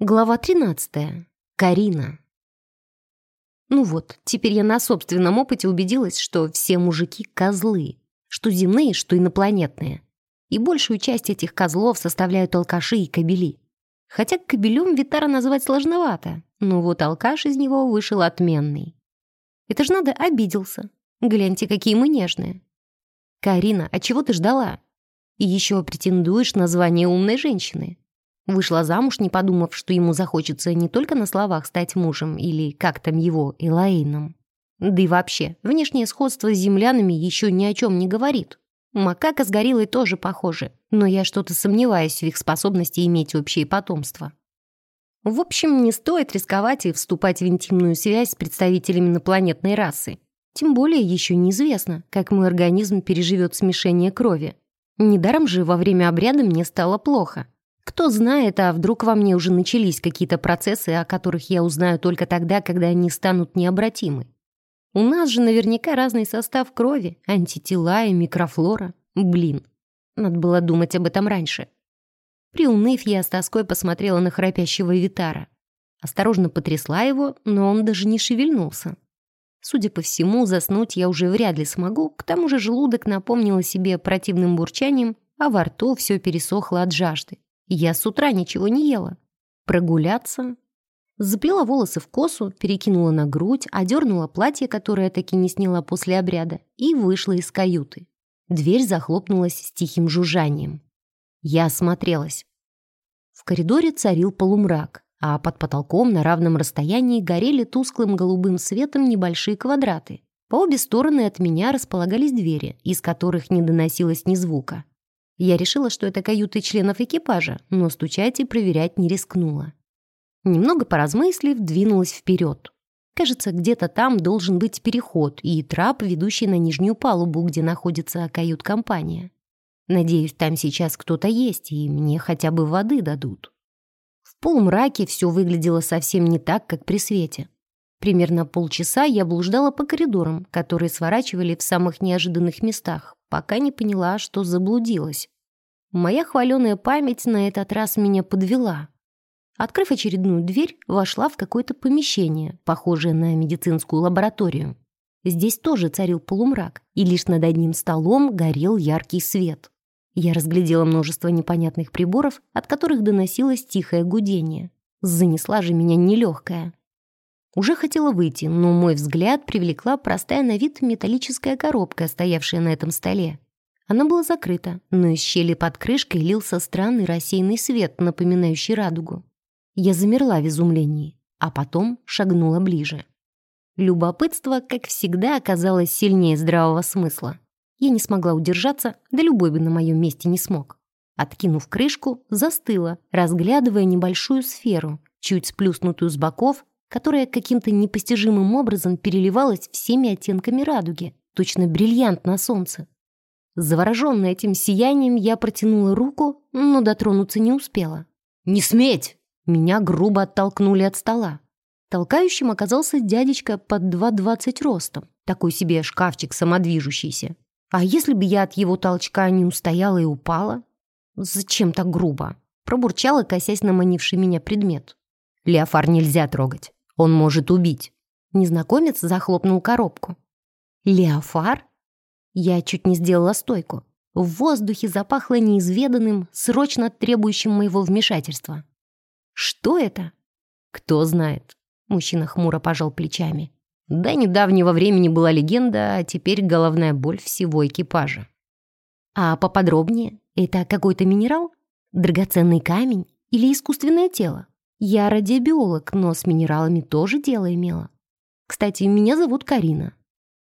Глава 13. Карина. Ну вот, теперь я на собственном опыте убедилась, что все мужики — козлы. Что земные, что инопланетные. И большую часть этих козлов составляют алкаши и кобели. Хотя кобелем Витара назвать сложновато, но вот алкаш из него вышел отменный. Это ж надо обиделся. Гляньте, какие мы нежные. Карина, а чего ты ждала? И еще претендуешь на звание умной женщины. Вышла замуж, не подумав, что ему захочется не только на словах стать мужем или как там его, Элаином. Да и вообще, внешнее сходство с землянами еще ни о чем не говорит. Макака с гориллой тоже похожи, но я что-то сомневаюсь в их способности иметь общее потомство. В общем, не стоит рисковать и вступать в интимную связь с представителями инопланетной расы. Тем более еще неизвестно, как мой организм переживет смешение крови. Недаром же во время обряда мне стало плохо. Кто знает, а вдруг во мне уже начались какие-то процессы, о которых я узнаю только тогда, когда они станут необратимы. У нас же наверняка разный состав крови, антитела и микрофлора. Блин, надо было думать об этом раньше. Приуныв, я с тоской посмотрела на храпящего Витара. Осторожно потрясла его, но он даже не шевельнулся. Судя по всему, заснуть я уже вряд ли смогу, к тому же желудок напомнил о себе противным бурчанием, а во рту все пересохло от жажды. Я с утра ничего не ела. Прогуляться? Заплела волосы в косу, перекинула на грудь, одернула платье, которое таки не сняла после обряда, и вышла из каюты. Дверь захлопнулась с тихим жужжанием. Я осмотрелась. В коридоре царил полумрак, а под потолком на равном расстоянии горели тусклым голубым светом небольшие квадраты. По обе стороны от меня располагались двери, из которых не доносилось ни звука. Я решила, что это каюты членов экипажа, но стучать и проверять не рискнула. Немного поразмыслив, двинулась вперед. Кажется, где-то там должен быть переход и трап, ведущий на нижнюю палубу, где находится кают-компания. Надеюсь, там сейчас кто-то есть, и мне хотя бы воды дадут. В полумраке все выглядело совсем не так, как при свете. Примерно полчаса я блуждала по коридорам, которые сворачивали в самых неожиданных местах, пока не поняла, что заблудилась. Моя хваленая память на этот раз меня подвела. Открыв очередную дверь, вошла в какое-то помещение, похожее на медицинскую лабораторию. Здесь тоже царил полумрак, и лишь над одним столом горел яркий свет. Я разглядела множество непонятных приборов, от которых доносилось тихое гудение. Занесла же меня нелегкая. Уже хотела выйти, но мой взгляд привлекла простая на вид металлическая коробка, стоявшая на этом столе. Она была закрыта, но из щели под крышкой лился странный рассеянный свет, напоминающий радугу. Я замерла в изумлении, а потом шагнула ближе. Любопытство, как всегда, оказалось сильнее здравого смысла. Я не смогла удержаться, да любой бы на моем месте не смог. Откинув крышку, застыла, разглядывая небольшую сферу, чуть сплюснутую с боков которая каким-то непостижимым образом переливалась всеми оттенками радуги, точно бриллиант на солнце. Завороженная этим сиянием, я протянула руку, но дотронуться не успела. «Не сметь!» Меня грубо оттолкнули от стола. Толкающим оказался дядечка под 2,20 ростом, такой себе шкафчик самодвижущийся. А если бы я от его толчка не устояла и упала? Зачем так грубо? Пробурчала, косясь на манивший меня предмет. Леофар нельзя трогать. Он может убить». Незнакомец захлопнул коробку. «Леофар?» Я чуть не сделала стойку. В воздухе запахло неизведанным, срочно требующим моего вмешательства. «Что это?» «Кто знает?» Мужчина хмуро пожал плечами. До недавнего времени была легенда, а теперь головная боль всего экипажа. А поподробнее, это какой-то минерал? Драгоценный камень или искусственное тело? Я радиобиолог, но с минералами тоже дело имела. Кстати, меня зовут Карина.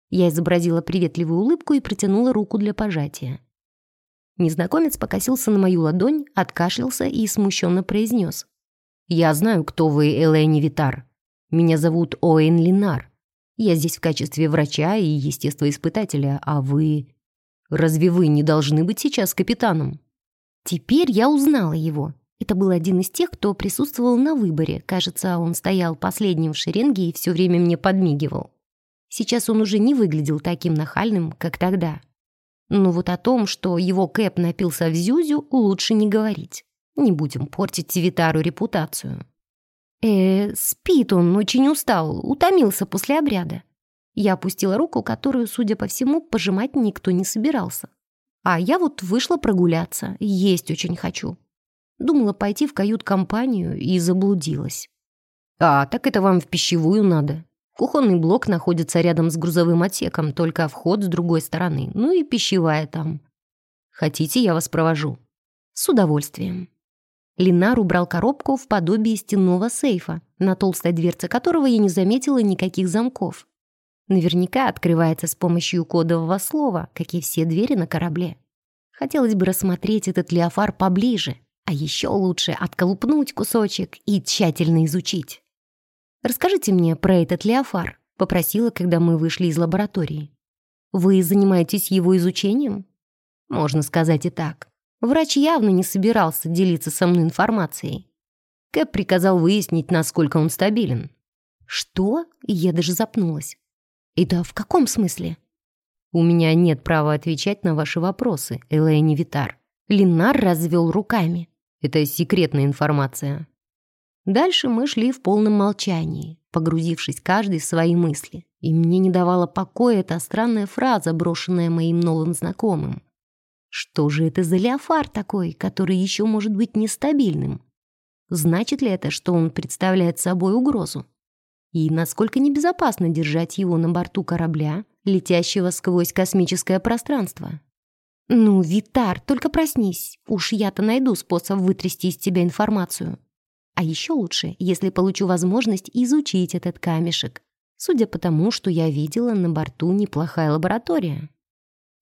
Я изобразила приветливую улыбку и протянула руку для пожатия. Незнакомец покосился на мою ладонь, откашлялся и смущенно произнес. «Я знаю, кто вы, Элэни Витар. Меня зовут Оэн Линар. Я здесь в качестве врача и естествоиспытателя, а вы... Разве вы не должны быть сейчас капитаном?» Теперь я узнала его. Это был один из тех, кто присутствовал на выборе. Кажется, он стоял последним в шеренге и все время мне подмигивал. Сейчас он уже не выглядел таким нахальным, как тогда. Но вот о том, что его Кэп напился в Зюзю, лучше не говорить. Не будем портить Витару репутацию. Э, спит он, очень устал, утомился после обряда. Я опустила руку, которую, судя по всему, пожимать никто не собирался. А я вот вышла прогуляться, есть очень хочу. Думала пойти в кают-компанию и заблудилась. А, так это вам в пищевую надо. Кухонный блок находится рядом с грузовым отсеком, только вход с другой стороны, ну и пищевая там. Хотите, я вас провожу? С удовольствием. Линар убрал коробку в подобие стенного сейфа, на толстой дверце которого я не заметила никаких замков. Наверняка открывается с помощью кодового слова, как и все двери на корабле. Хотелось бы рассмотреть этот леофар поближе, а еще лучше отколупнуть кусочек и тщательно изучить. «Расскажите мне про этот леофар», — попросила, когда мы вышли из лаборатории. «Вы занимаетесь его изучением?» «Можно сказать и так. Врач явно не собирался делиться со мной информацией. Кэп приказал выяснить, насколько он стабилен». «Что?» — я даже запнулась. «Это в каком смысле?» «У меня нет права отвечать на ваши вопросы, Элэйни Витар». Линар развел руками. «Это секретная информация». Дальше мы шли в полном молчании, погрузившись каждый в свои мысли. И мне не давала покоя эта странная фраза, брошенная моим новым знакомым. Что же это за леофар такой, который еще может быть нестабильным? Значит ли это, что он представляет собой угрозу? И насколько небезопасно держать его на борту корабля, летящего сквозь космическое пространство? «Ну, Витар, только проснись. Уж я-то найду способ вытрясти из тебя информацию. А еще лучше, если получу возможность изучить этот камешек. Судя по тому, что я видела, на борту неплохая лаборатория.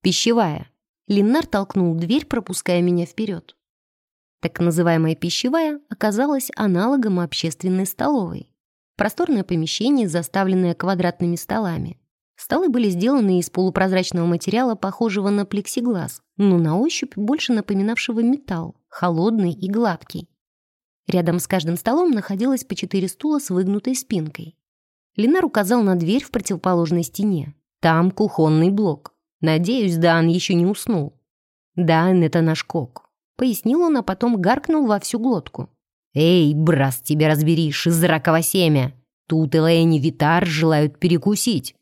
Пищевая. Линнар толкнул дверь, пропуская меня вперед. Так называемая пищевая оказалась аналогом общественной столовой. Просторное помещение, заставленное квадратными столами. Столы были сделаны из полупрозрачного материала, похожего на плексиглаз, но на ощупь больше напоминавшего металл, холодный и гладкий. Рядом с каждым столом находилось по четыре стула с выгнутой спинкой. Ленар указал на дверь в противоположной стене. Там кухонный блок. Надеюсь, Дан еще не уснул. Дан — это наш кок. Пояснил он, а потом гаркнул во всю глотку. «Эй, брас, тебя разбери, шизраково семя! Тут Элэйни Витар желают перекусить!»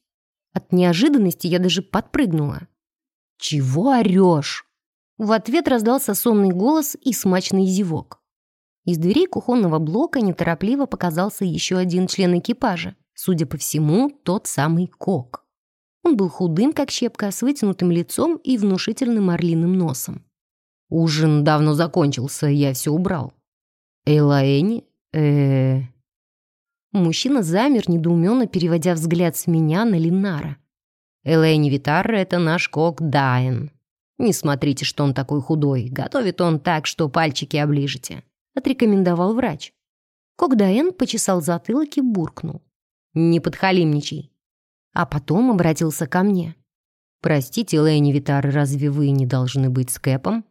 От неожиданности я даже подпрыгнула. «Чего орешь?» В ответ раздался сонный голос и смачный зевок. Из дверей кухонного блока неторопливо показался еще один член экипажа. Судя по всему, тот самый Кок. Он был худым, как щепка, с вытянутым лицом и внушительным орлиным носом. «Ужин давно закончился, я все убрал», Эйлаэни? э Мужчина замер, недоуменно переводя взгляд с меня на Линара. Элэйни Витарра — это наш кок Дайн. Не смотрите, что он такой худой. Готовит он так, что пальчики оближете. Отрекомендовал врач. Кок Дайн почесал затылок и буркнул. Не подхалимничай. А потом обратился ко мне. «Простите, Элэйни Витар, разве вы не должны быть с Кэпом?»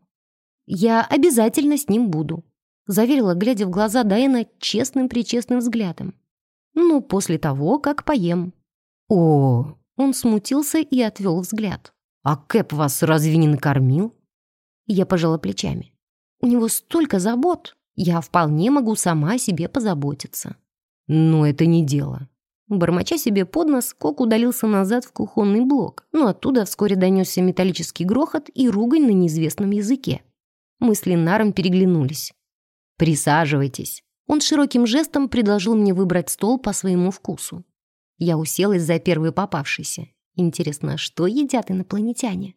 «Я обязательно с ним буду», заверила, глядя в глаза Дайна честным-причестным взглядом. «Ну, после того, как поем». «О!» Он смутился и отвел взгляд. «А Кэп вас разве не накормил?» Я пожала плечами. «У него столько забот. Я вполне могу сама о себе позаботиться». «Но это не дело». Бормоча себе под нос, Кок удалился назад в кухонный блок, но оттуда вскоре донесся металлический грохот и ругань на неизвестном языке. Мы с Ленаром переглянулись. «Присаживайтесь». Он широким жестом предложил мне выбрать стол по своему вкусу. Я уселась за первый попавшийся. Интересно, что едят инопланетяне?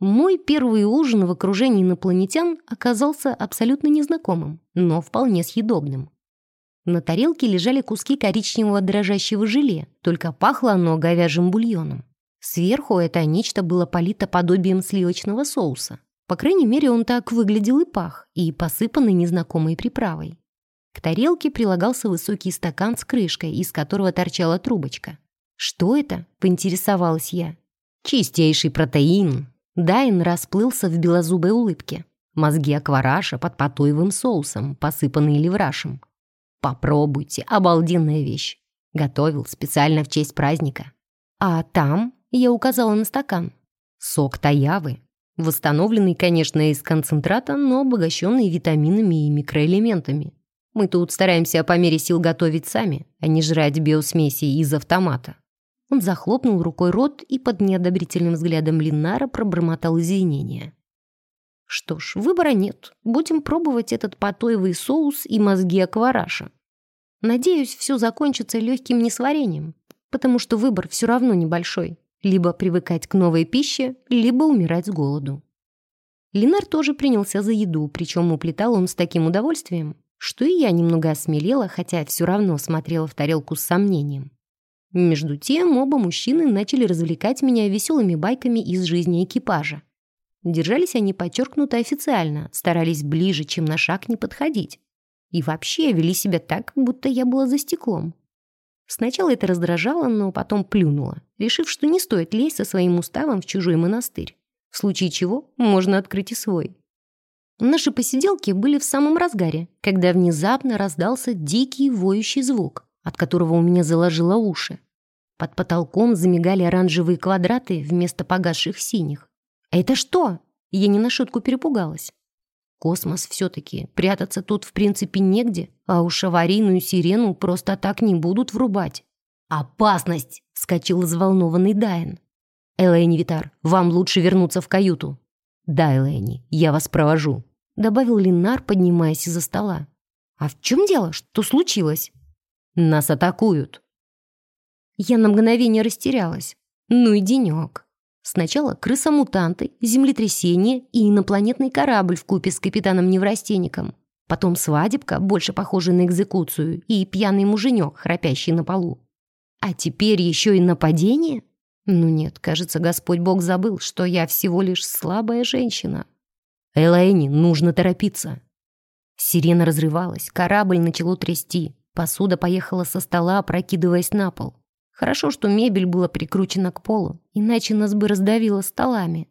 Мой первый ужин в окружении инопланетян оказался абсолютно незнакомым, но вполне съедобным. На тарелке лежали куски коричневого дрожащего желе, только пахло оно говяжьим бульоном. Сверху это нечто было полито подобием сливочного соуса. По крайней мере, он так выглядел и пах, и посыпанный незнакомой приправой. К тарелке прилагался высокий стакан с крышкой, из которого торчала трубочка. «Что это?» — поинтересовалась я. «Чистейший протеин». Дайн расплылся в белозубой улыбке. Мозги аквараша под патоевым соусом, посыпанные леврашем. «Попробуйте, обалденная вещь. Готовил специально в честь праздника». «А там?» — я указала на стакан. «Сок таявы, Восстановленный, конечно, из концентрата, но обогащенный витаминами и микроэлементами. Мы тут стараемся по мере сил готовить сами, а не жрать биосмеси из автомата». Он захлопнул рукой рот и под неодобрительным взглядом Линнара пробормотал извинения. Что ж, выбора нет. Будем пробовать этот потоевый соус и мозги аквараша. Надеюсь, все закончится легким несварением, потому что выбор все равно небольшой. Либо привыкать к новой пище, либо умирать с голоду. Ленар тоже принялся за еду, причем уплетал он с таким удовольствием, что и я немного осмелела, хотя все равно смотрела в тарелку с сомнением. Между тем, оба мужчины начали развлекать меня веселыми байками из жизни экипажа. Держались они подчеркнуто официально, старались ближе, чем на шаг не подходить. И вообще вели себя так, будто я была за стеклом. Сначала это раздражало, но потом плюнуло, решив, что не стоит лезть со своим уставом в чужой монастырь, в случае чего можно открыть и свой. Наши посиделки были в самом разгаре, когда внезапно раздался дикий воющий звук, от которого у меня заложило уши. Под потолком замигали оранжевые квадраты вместо погасших синих. «Это что?» Я не на шутку перепугалась. Космос все-таки. Прятаться тут в принципе негде, а уж аварийную сирену просто так не будут врубать. «Опасность!» — вскочил взволнованный Дайн. «Элэйни Витар, вам лучше вернуться в каюту». «Да, Элэйни, я вас провожу», — добавил Линар, поднимаясь из-за стола. «А в чем дело? Что случилось?» «Нас атакуют». Я на мгновение растерялась. Ну и денек. Сначала крыса-мутанты, землетрясение и инопланетный корабль в купе с капитаном-неврастенником. Потом свадебка, больше похожая на экзекуцию, и пьяный муженек, храпящий на полу. А теперь еще и нападение? Ну нет, кажется, Господь Бог забыл, что я всего лишь слабая женщина. Элайни, нужно торопиться. Сирена разрывалась, корабль начало трясти. Посуда поехала со стола, опрокидываясь на пол. Хорошо, что мебель была прикручена к полу, иначе нас бы раздавило столами.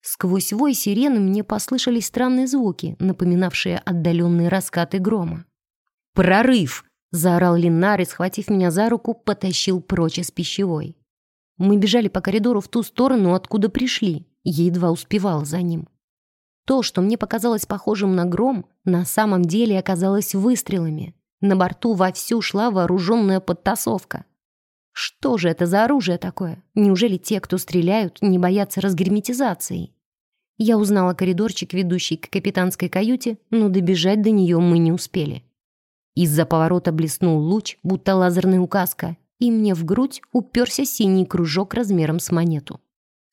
Сквозь вой сирены мне послышались странные звуки, напоминавшие отдаленные раскаты грома. «Прорыв!» — заорал Линар и, схватив меня за руку, потащил прочь из пищевой. Мы бежали по коридору в ту сторону, откуда пришли. Едва успевал за ним. То, что мне показалось похожим на гром, на самом деле оказалось выстрелами. На борту вовсю шла вооруженная подтасовка. Что же это за оружие такое? Неужели те, кто стреляют, не боятся разгерметизации? Я узнала коридорчик, ведущий к капитанской каюте, но добежать до нее мы не успели. Из-за поворота блеснул луч, будто лазерная указка, и мне в грудь уперся синий кружок размером с монету.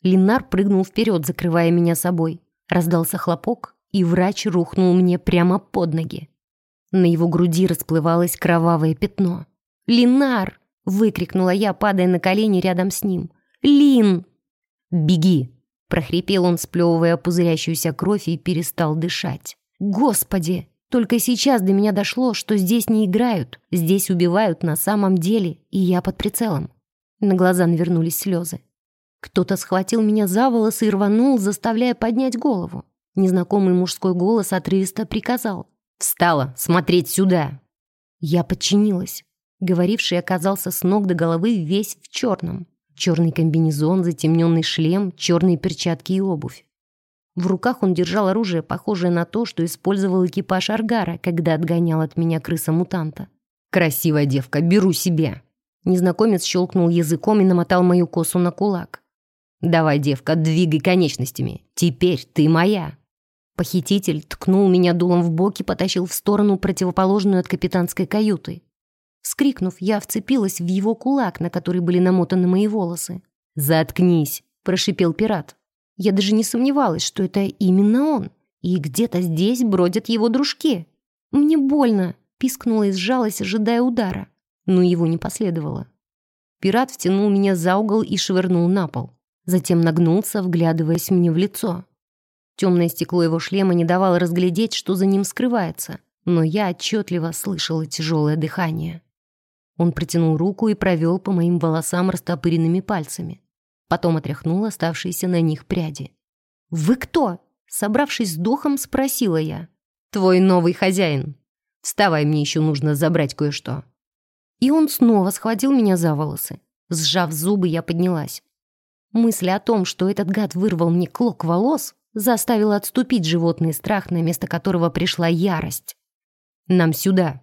Линар прыгнул вперед, закрывая меня собой. Раздался хлопок, и врач рухнул мне прямо под ноги. На его груди расплывалось кровавое пятно. «Линар!» Выкрикнула я, падая на колени рядом с ним. «Лин!» «Беги!» Прохрипел он, сплевывая пузырящуюся кровь и перестал дышать. «Господи!» Только сейчас до меня дошло, что здесь не играют, здесь убивают на самом деле, и я под прицелом. На глаза навернулись слезы. Кто-то схватил меня за волосы и рванул, заставляя поднять голову. Незнакомый мужской голос отрывисто приказал. «Встала! Смотреть сюда!» Я подчинилась. Говоривший оказался с ног до головы весь в черном. Черный комбинезон, затемненный шлем, черные перчатки и обувь. В руках он держал оружие, похожее на то, что использовал экипаж Аргара, когда отгонял от меня крыса-мутанта. «Красивая девка, беру себе!» Незнакомец щелкнул языком и намотал мою косу на кулак. «Давай, девка, двигай конечностями. Теперь ты моя!» Похититель ткнул меня дулом в бок и потащил в сторону, противоположную от капитанской каюты. Вскрикнув, я вцепилась в его кулак, на который были намотаны мои волосы. «Заткнись!» – прошипел пират. Я даже не сомневалась, что это именно он. И где-то здесь бродят его дружки. «Мне больно!» – пискнула и сжалась, ожидая удара. Но его не последовало. Пират втянул меня за угол и швырнул на пол. Затем нагнулся, вглядываясь мне в лицо. Темное стекло его шлема не давало разглядеть, что за ним скрывается, но я отчетливо слышала тяжелое дыхание. Он протянул руку и провел по моим волосам растопыренными пальцами. Потом отряхнул оставшиеся на них пряди. «Вы кто?» Собравшись с духом, спросила я. «Твой новый хозяин. Вставай, мне еще нужно забрать кое-что». И он снова схватил меня за волосы. Сжав зубы, я поднялась. Мысль о том, что этот гад вырвал мне клок волос, заставила отступить животный страх, на место которого пришла ярость. «Нам сюда»,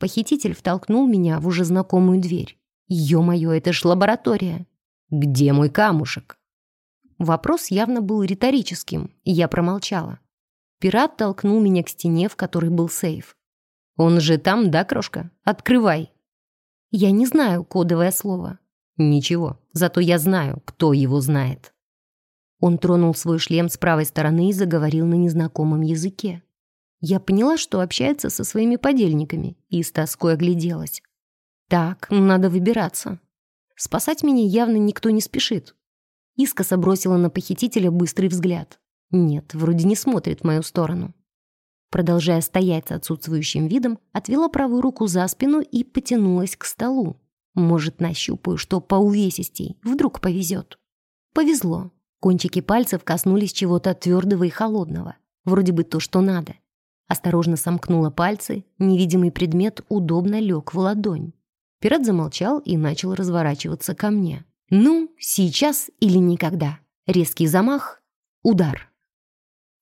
Похититель втолкнул меня в уже знакомую дверь. Ё-моё, это ж лаборатория. Где мой камушек? Вопрос явно был риторическим, и я промолчала. Пират толкнул меня к стене, в которой был сейф. «Он же там, да, крошка? Открывай!» Я не знаю кодовое слово. Ничего, зато я знаю, кто его знает. Он тронул свой шлем с правой стороны и заговорил на незнакомом языке. Я поняла, что общается со своими подельниками, и с тоской огляделась. Так, надо выбираться. Спасать меня явно никто не спешит. Искоса бросила на похитителя быстрый взгляд. Нет, вроде не смотрит в мою сторону. Продолжая стоять с отсутствующим видом, отвела правую руку за спину и потянулась к столу. Может, нащупаю, что по увесистей. Вдруг повезет. Повезло. Кончики пальцев коснулись чего-то твердого и холодного. Вроде бы то, что надо. Осторожно сомкнула пальцы, невидимый предмет удобно лег в ладонь. Пират замолчал и начал разворачиваться ко мне. «Ну, сейчас или никогда». Резкий замах, удар.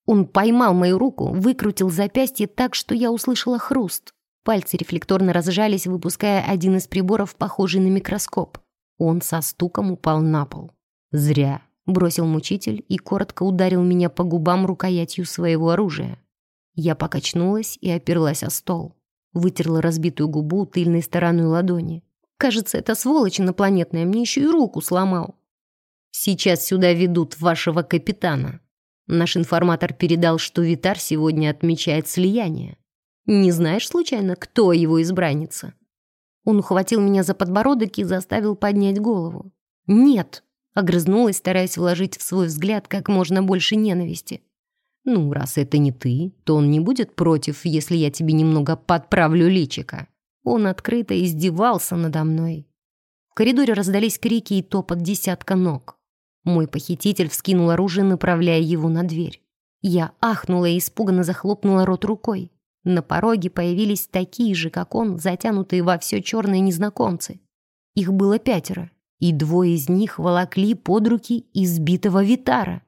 Он поймал мою руку, выкрутил запястье так, что я услышала хруст. Пальцы рефлекторно разжались, выпуская один из приборов, похожий на микроскоп. Он со стуком упал на пол. «Зря», — бросил мучитель и коротко ударил меня по губам рукоятью своего оружия. Я покачнулась и оперлась о стол. Вытерла разбитую губу тыльной стороной ладони. Кажется, эта сволочь инопланетная мне еще и руку сломал. «Сейчас сюда ведут вашего капитана», Наш информатор передал, что Витар сегодня отмечает слияние. Не знаешь, случайно, кто его избранница?» Он ухватил меня за подбородок и заставил поднять голову. «Нет!» — огрызнулась, стараясь вложить в свой взгляд как можно больше ненависти. «Ну, раз это не ты, то он не будет против, если я тебе немного подправлю личика». Он открыто издевался надо мной. В коридоре раздались крики и топот десятка ног. Мой похититель вскинул оружие, направляя его на дверь. Я ахнула и испуганно захлопнула рот рукой. На пороге появились такие же, как он, затянутые во все черные незнакомцы. Их было пятеро, и двое из них волокли под руки избитого Витара.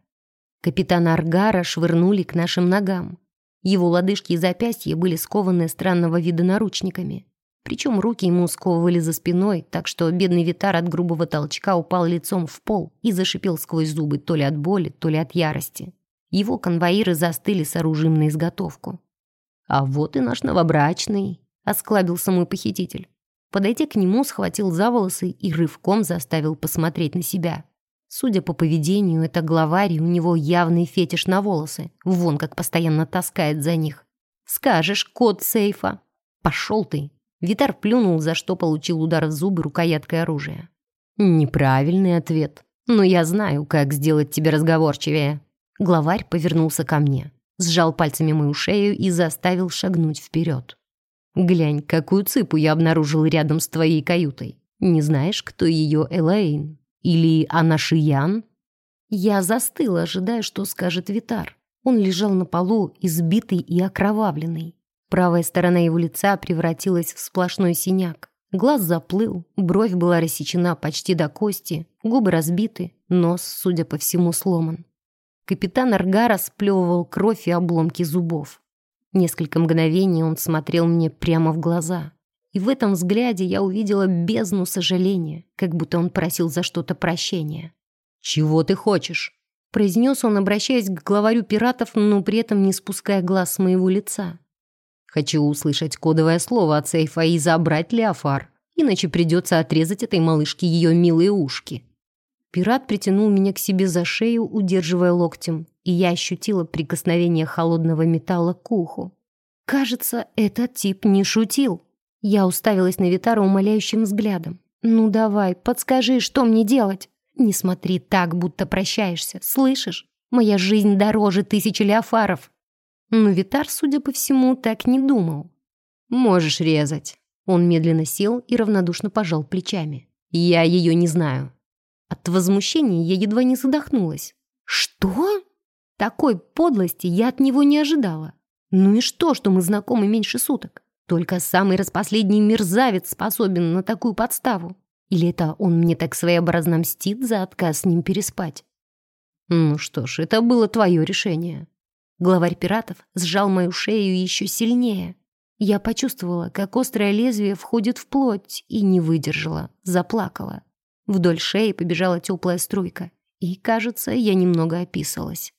Капитана Аргара швырнули к нашим ногам. Его лодыжки и запястья были скованы странного вида наручниками. Причем руки ему сковывали за спиной, так что бедный Витар от грубого толчка упал лицом в пол и зашипел сквозь зубы то ли от боли, то ли от ярости. Его конвоиры застыли с оружием на изготовку. «А вот и наш новобрачный», — осклабился мой похититель. Подойдя к нему, схватил за волосы и рывком заставил посмотреть на себя. Судя по поведению, это главарь, у него явный фетиш на волосы. Вон как постоянно таскает за них. «Скажешь, код сейфа!» «Пошел ты!» Витар плюнул, за что получил удар в зубы рукояткой оружия. «Неправильный ответ. Но я знаю, как сделать тебя разговорчивее». Главарь повернулся ко мне, сжал пальцами мою шею и заставил шагнуть вперед. «Глянь, какую цыпу я обнаружил рядом с твоей каютой. Не знаешь, кто ее Элейн? Или она Шиян?» Я застыла, ожидая, что скажет Витар. Он лежал на полу, избитый и окровавленный. Правая сторона его лица превратилась в сплошной синяк. Глаз заплыл, бровь была рассечена почти до кости, губы разбиты, нос, судя по всему, сломан. Капитан Аргара сплевывал кровь и обломки зубов. Несколько мгновений он смотрел мне прямо в глаза. И в этом взгляде я увидела бездну сожаления, как будто он просил за что-то прощения. «Чего ты хочешь?» произнес он, обращаясь к главарю пиратов, но при этом не спуская глаз с моего лица. Хочу услышать кодовое слово от сейфа и забрать Леофар, иначе придется отрезать этой малышке ее милые ушки. Пират притянул меня к себе за шею, удерживая локтем, и я ощутила прикосновение холодного металла к уху. Кажется, этот тип не шутил. Я уставилась на Витара умоляющим взглядом. «Ну давай, подскажи, что мне делать?» «Не смотри так, будто прощаешься, слышишь? Моя жизнь дороже тысячи леофаров!» Но Витар, судя по всему, так не думал. «Можешь резать». Он медленно сел и равнодушно пожал плечами. «Я ее не знаю». От возмущения я едва не задохнулась. «Что?» Такой подлости я от него не ожидала. Ну и что, что мы знакомы меньше суток? Только самый распоследний мерзавец способен на такую подставу. Или это он мне так своеобразно мстит за отказ с ним переспать? Ну что ж, это было твое решение. Главарь пиратов сжал мою шею еще сильнее. Я почувствовала, как острое лезвие входит в плоть и не выдержала, заплакала. Вдоль шеи побежала теплая струйка, и, кажется, я немного описалась.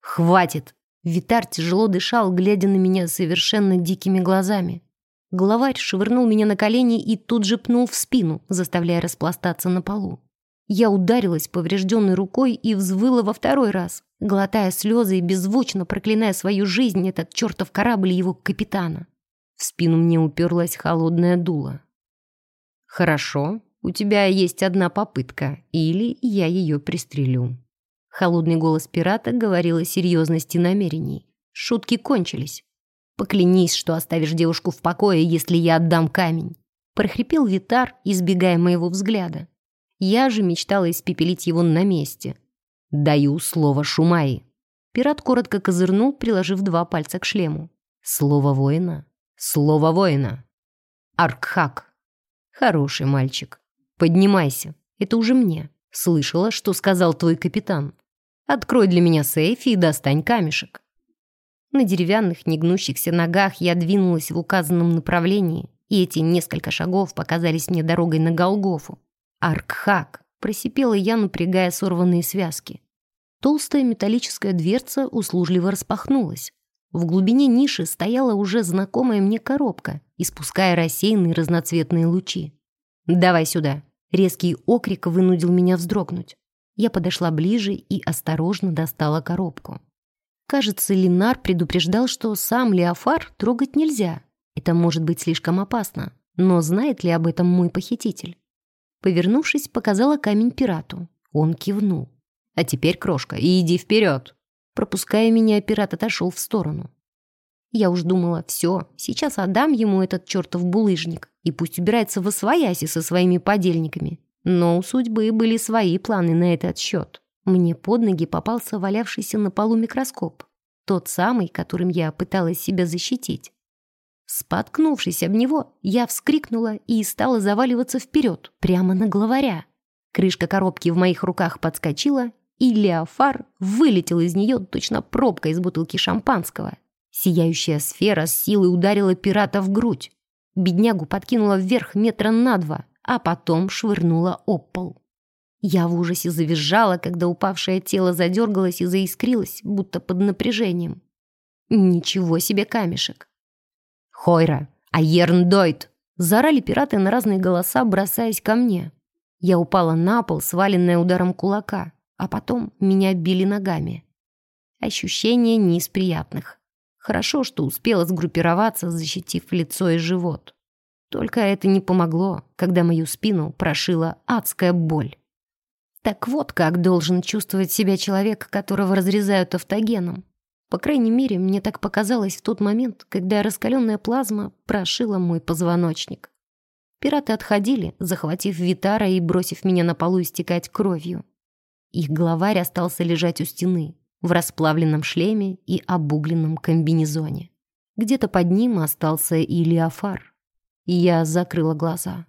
«Хватит!» Витар тяжело дышал, глядя на меня совершенно дикими глазами. Главарь швырнул меня на колени и тут же пнул в спину, заставляя распластаться на полу. Я ударилась поврежденной рукой и взвыла во второй раз, глотая слезы и беззвучно проклиная свою жизнь, этот чертов корабль его капитана. В спину мне уперлась холодная дуло. «Хорошо, у тебя есть одна попытка, или я ее пристрелю». Холодный голос пирата говорил о серьезности намерений. Шутки кончились. «Поклянись, что оставишь девушку в покое, если я отдам камень!» Прохрипел Витар, избегая моего взгляда. Я же мечтала испепелить его на месте. «Даю слово Шумаи!» Пират коротко козырнул, приложив два пальца к шлему. «Слово воина! Слово воина!» «Аркхак!» «Хороший мальчик! Поднимайся! Это уже мне!» Слышала, что сказал твой капитан. Открой для меня сейф и достань камешек. На деревянных, негнущихся ногах я двинулась в указанном направлении, и эти несколько шагов показались мне дорогой на Голгофу. Аркхак, просипела я, напрягая сорванные связки. Толстая металлическая дверца услужливо распахнулась. В глубине ниши стояла уже знакомая мне коробка, испуская рассеянные разноцветные лучи. «Давай сюда!» Резкий окрик вынудил меня вздрогнуть. Я подошла ближе и осторожно достала коробку. Кажется, Линар предупреждал, что сам Леофар трогать нельзя. Это может быть слишком опасно. Но знает ли об этом мой похититель? Повернувшись, показала камень пирату. Он кивнул. «А теперь, крошка, иди вперед!» Пропуская меня, пират отошел в сторону. Я уж думала, все, сейчас отдам ему этот чертов булыжник, и пусть убирается во свояси со своими подельниками. Но у судьбы были свои планы на этот счет. Мне под ноги попался валявшийся на полу микроскоп. Тот самый, которым я пыталась себя защитить. Споткнувшись об него, я вскрикнула и стала заваливаться вперед, прямо на главаря. Крышка коробки в моих руках подскочила, и Леофар вылетел из нее точно пробка из бутылки шампанского. Сияющая сфера с силой ударила пирата в грудь. Беднягу подкинула вверх метра на два, а потом швырнула об пол. Я в ужасе завизжала, когда упавшее тело задергалось и заискрилось, будто под напряжением. Ничего себе камешек. «Хойра! Аерн Дойт!» Заорали пираты на разные голоса, бросаясь ко мне. Я упала на пол, сваленная ударом кулака, а потом меня били ногами. Ощущения не из приятных. Хорошо, что успела сгруппироваться, защитив лицо и живот. Только это не помогло, когда мою спину прошила адская боль. Так вот как должен чувствовать себя человек, которого разрезают автогеном. По крайней мере, мне так показалось в тот момент, когда раскаленная плазма прошила мой позвоночник. Пираты отходили, захватив Витара и бросив меня на полу истекать кровью. Их главарь остался лежать у стены, в расплавленном шлеме и обугленном комбинезоне. Где-то под ним остался и Леофар. Я закрыла глаза.